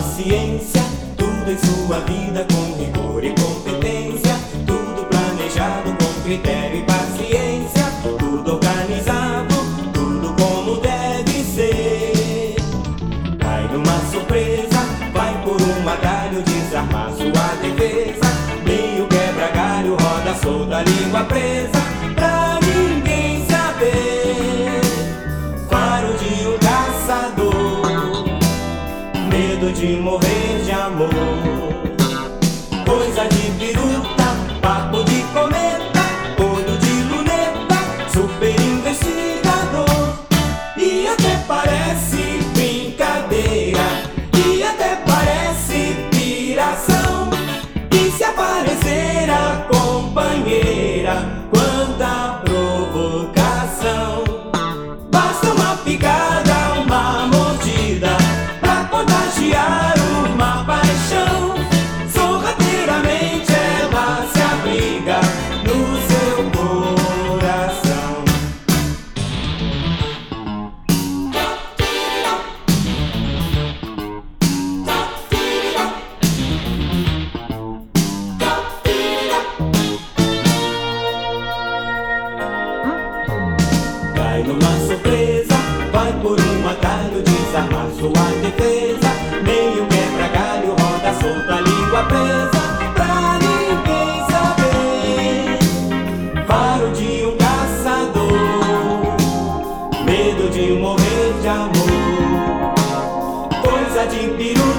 numa ciência, tudo em sua vida com rigor e competência, tudo planejado com critério e paciência, tudo organizado, tudo como deve ser. Cai numa surpresa, vai por um galho, desarmar sua defesa, meio quebra galho, roda solta, língua presa, medo de morrer de amor. Coisa de biruta, papo de cometa, olho de luneta, super investigador. E até parece brincadeira, e até parece piração. E se aparecer a companheira, quanta provocação. Basta uma picada, Cai numa surpresa, vai por um atalho, desarmar sua defesa. Meio quebra galho, roda solta, língua presa, pra ninguém saber. Faro de um caçador, medo de morrer de amor. Coisa de biruta,